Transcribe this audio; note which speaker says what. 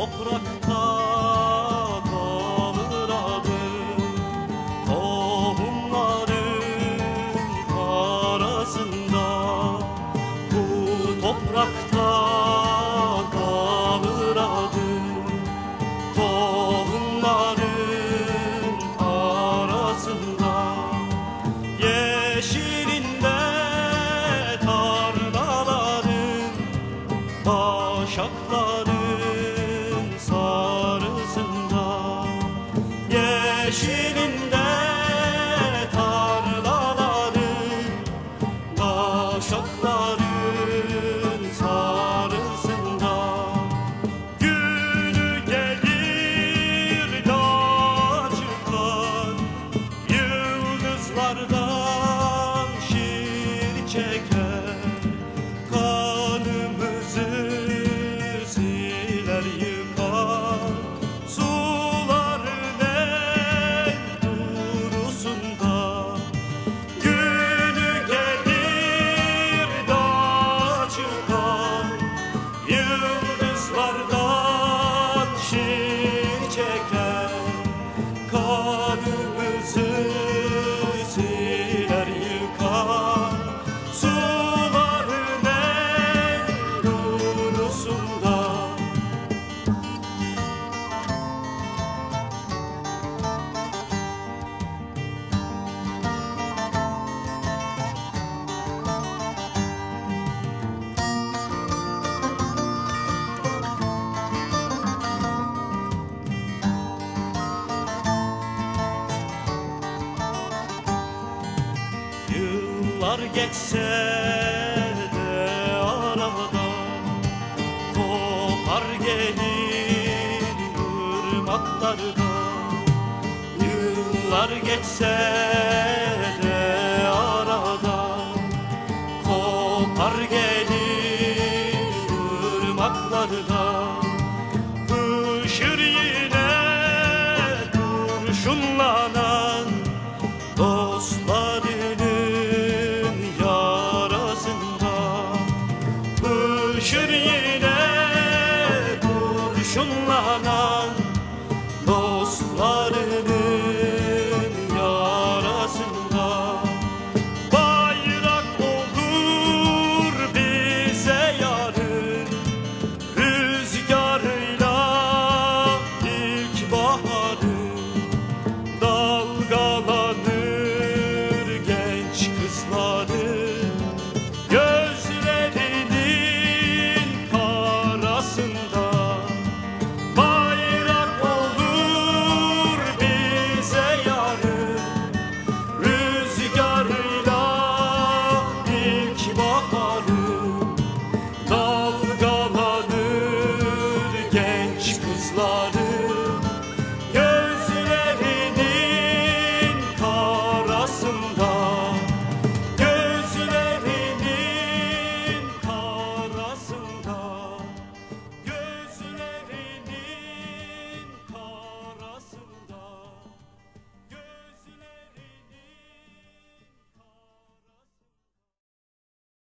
Speaker 1: 더 허락해 Neşenin 기다릴까? 수많은 애로 웃음다. Yıllar geçse de arada Kopar gelir ırmaklarda Yıllar geçse yanan dostlarım